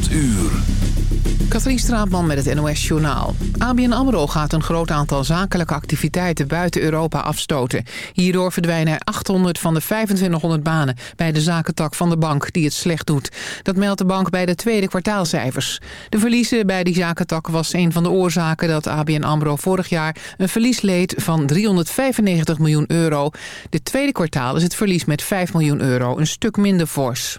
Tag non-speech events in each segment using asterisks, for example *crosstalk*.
8 uur. Katrien Straatman met het NOS-journaal. ABN AMRO gaat een groot aantal zakelijke activiteiten buiten Europa afstoten. Hierdoor verdwijnen er 800 van de 2500 banen bij de zakentak van de bank die het slecht doet. Dat meldt de bank bij de tweede kwartaalcijfers. De verliezen bij die zakentak was een van de oorzaken dat ABN AMRO vorig jaar een verlies leed van 395 miljoen euro. De tweede kwartaal is het verlies met 5 miljoen euro een stuk minder fors.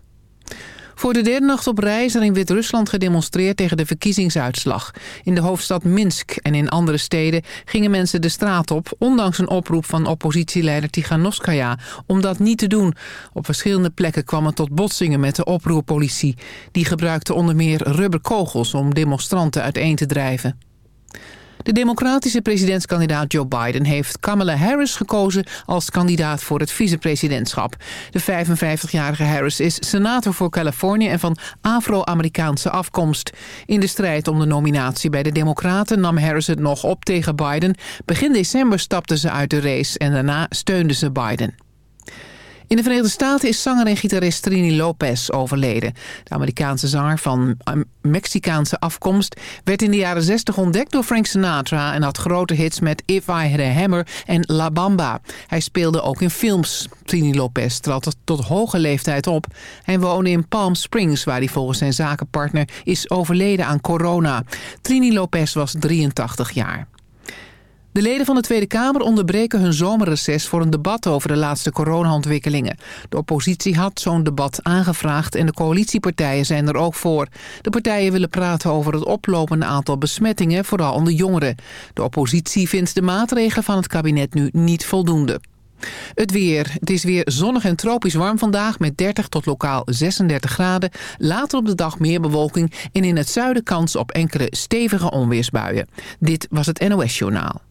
Voor de derde nacht op rij er in Wit-Rusland gedemonstreerd tegen de verkiezingsuitslag. In de hoofdstad Minsk en in andere steden gingen mensen de straat op... ondanks een oproep van oppositieleider Tiganovskaya om dat niet te doen. Op verschillende plekken kwam het tot botsingen met de oproerpolitie. Die gebruikte onder meer rubberkogels om demonstranten uiteen te drijven. De democratische presidentskandidaat Joe Biden heeft Kamala Harris gekozen als kandidaat voor het vicepresidentschap. De 55-jarige Harris is senator voor Californië en van Afro-Amerikaanse afkomst. In de strijd om de nominatie bij de democraten nam Harris het nog op tegen Biden. Begin december stapte ze uit de race en daarna steunde ze Biden. In de Verenigde Staten is zanger en gitarist Trini Lopez overleden. De Amerikaanse zanger van Mexicaanse afkomst werd in de jaren 60 ontdekt door Frank Sinatra... en had grote hits met If I Had a Hammer en La Bamba. Hij speelde ook in films. Trini Lopez trad tot hoge leeftijd op. Hij woonde in Palm Springs, waar hij volgens zijn zakenpartner is overleden aan corona. Trini Lopez was 83 jaar. De leden van de Tweede Kamer onderbreken hun zomerreces voor een debat over de laatste corona-ontwikkelingen. De oppositie had zo'n debat aangevraagd en de coalitiepartijen zijn er ook voor. De partijen willen praten over het oplopende aantal besmettingen, vooral onder jongeren. De oppositie vindt de maatregelen van het kabinet nu niet voldoende. Het weer. Het is weer zonnig en tropisch warm vandaag met 30 tot lokaal 36 graden. Later op de dag meer bewolking en in het zuiden kans op enkele stevige onweersbuien. Dit was het NOS Journaal.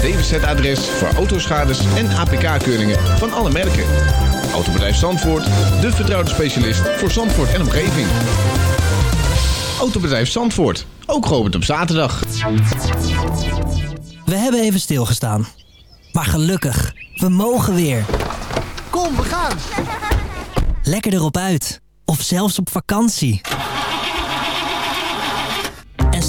DWZ-adres voor autoschades en APK-keuringen van alle merken. Autobedrijf Zandvoort, de vertrouwde specialist voor Zandvoort en omgeving. Autobedrijf Zandvoort, ook geopend op zaterdag. We hebben even stilgestaan. Maar gelukkig, we mogen weer. Kom, we gaan! Lekker erop uit. Of zelfs op vakantie.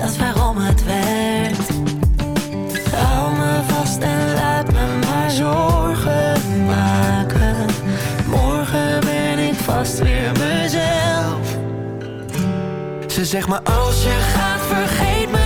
Dat waarom het werkt. Hou me vast en laat me maar zorgen maken. Morgen ben ik vast weer mezelf. Ze zegt maar als je gaat vergeet me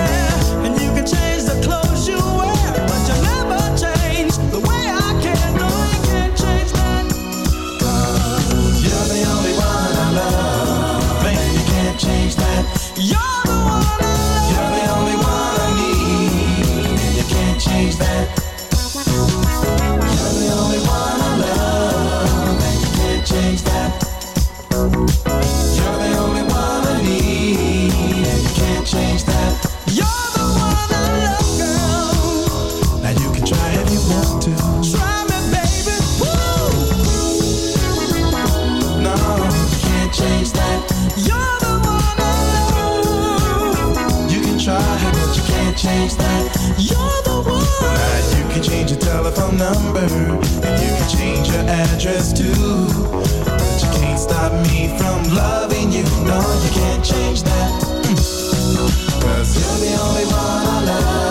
telephone number And you can change your address too. But you can't stop me from loving you. No, you can't change that. *laughs* Cause you're the only one I love.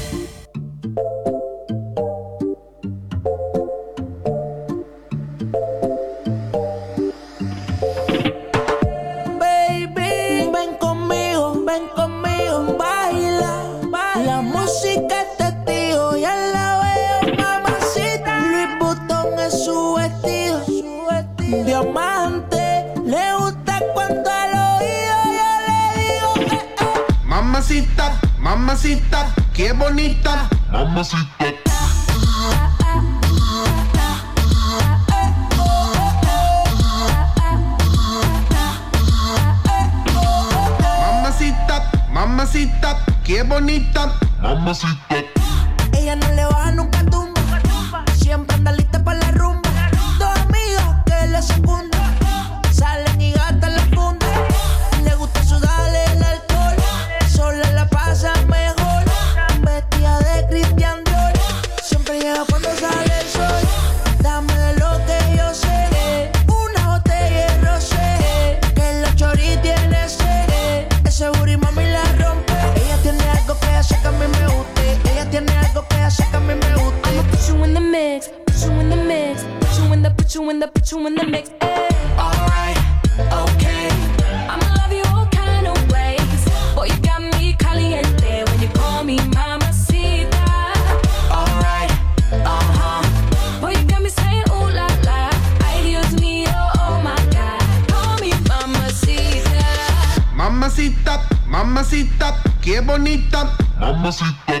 In the, put you in the, put you in the mix. Alright, okay. I'ma love you all kind of ways. Boy, you got me caliente when you call me mamacita. Alright, uh huh. Boy, you got me saying ooh la la. Ay, Dios mío, oh my God. Call me mamacita. Mamacita, mamacita, qué bonita. Mamacita.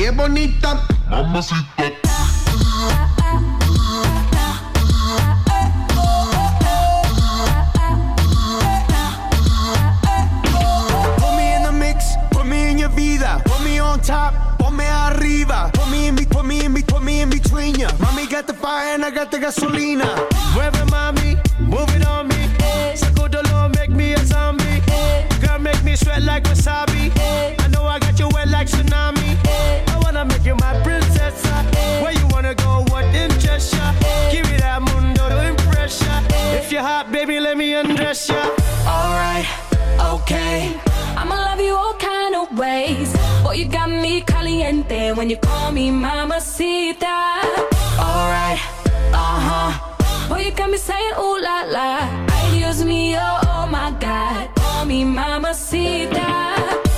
Qué bonita. Mamacita. Put me in the mix, put me in your vida. Put me on top, put me arriba. Put me in, be- put me in, be- put me in between ya. Mommy got the fire and I got the gasolina. Mueve mami, move it on me. Sacudolo, make me a zombie. Girl, make me sweat like wasabi. You wet like tsunami. I wanna make you my princess. Where you wanna go? What interests ya? Give me that mundo to impress ya. If you're hot, baby, let me undress ya. Alright, okay. I'ma love you all kind of ways. Boy, you got me caliente when you call me mamacita. Alright, uh huh. Boy, you got me saying ooh la la. Ay, Dios mío, oh my God. Call me mamacita.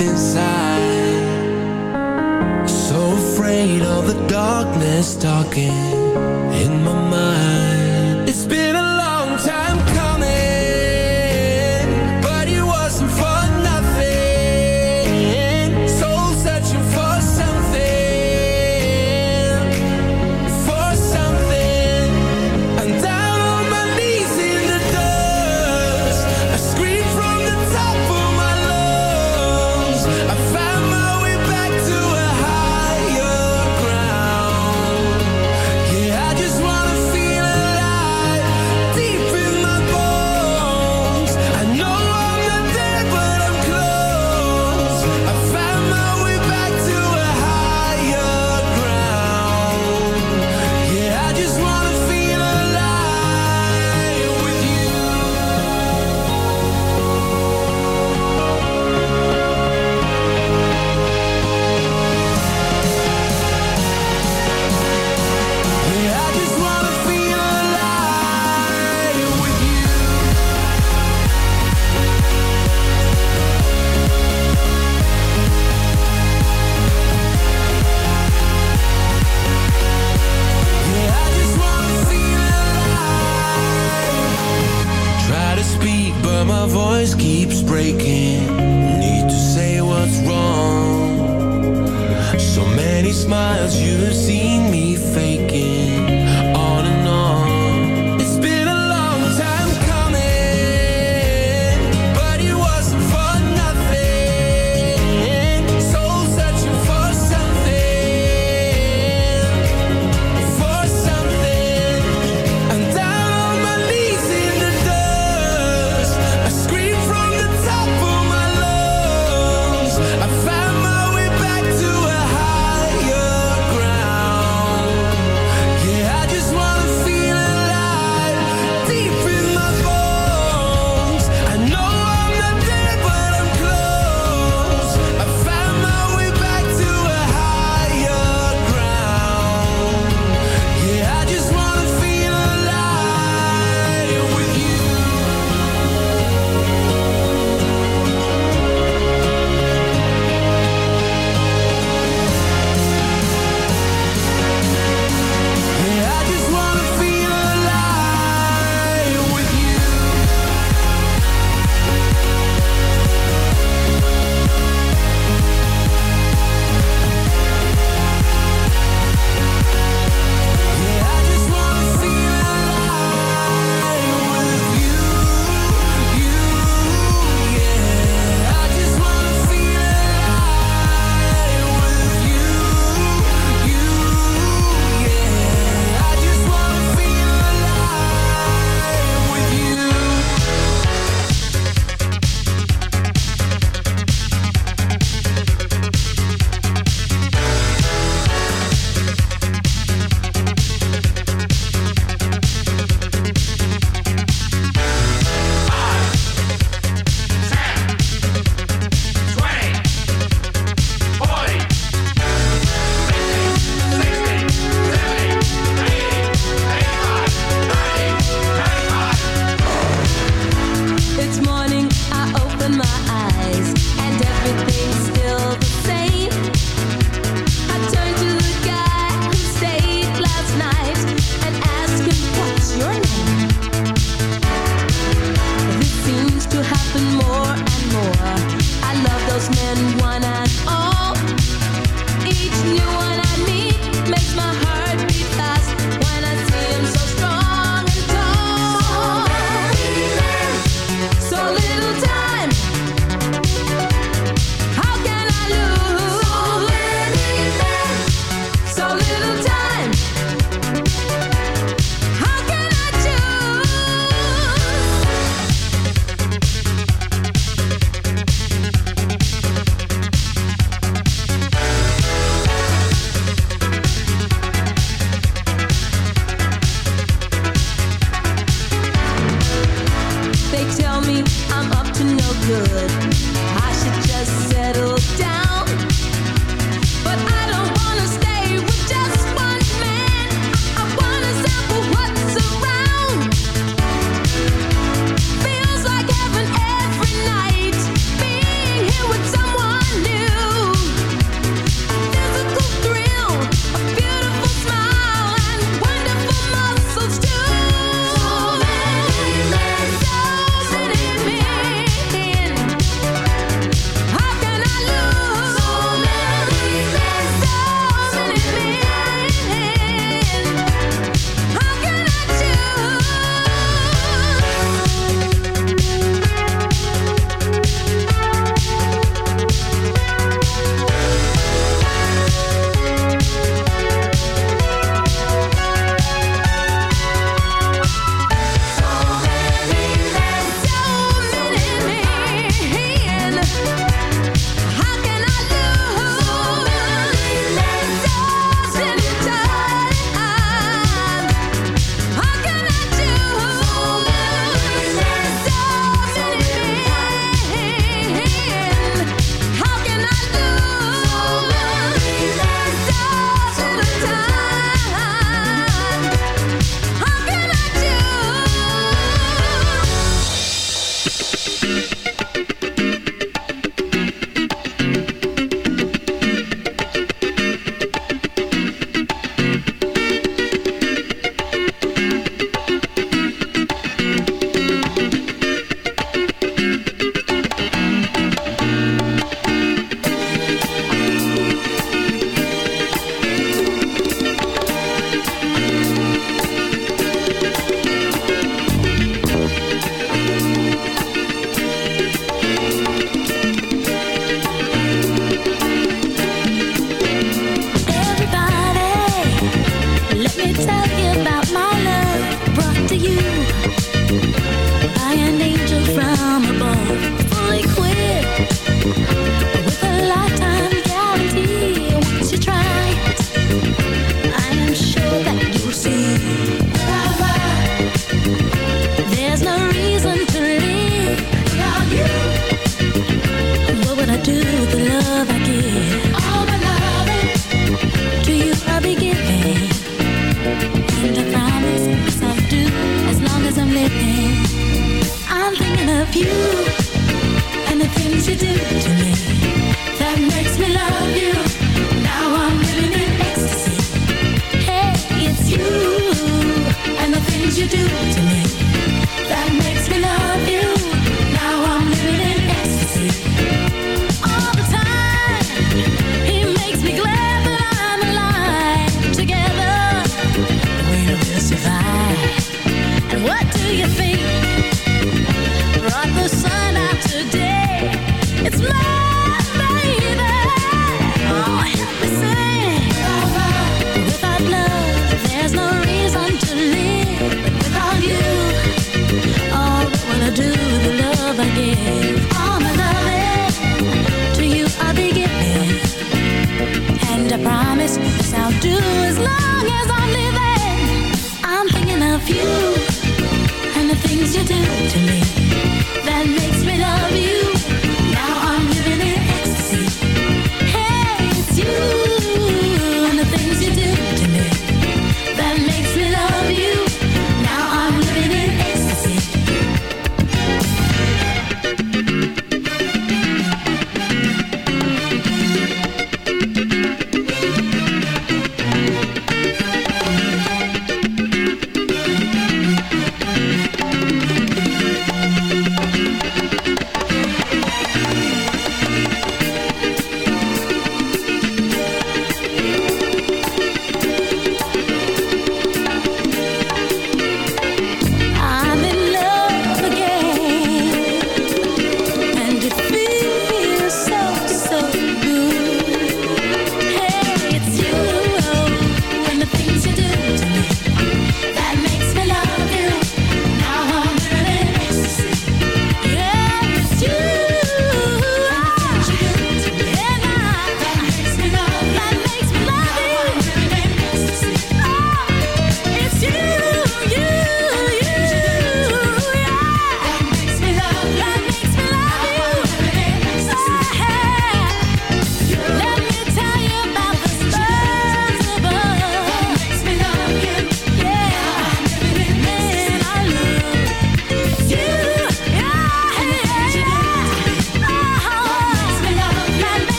Inside. So afraid of the darkness talking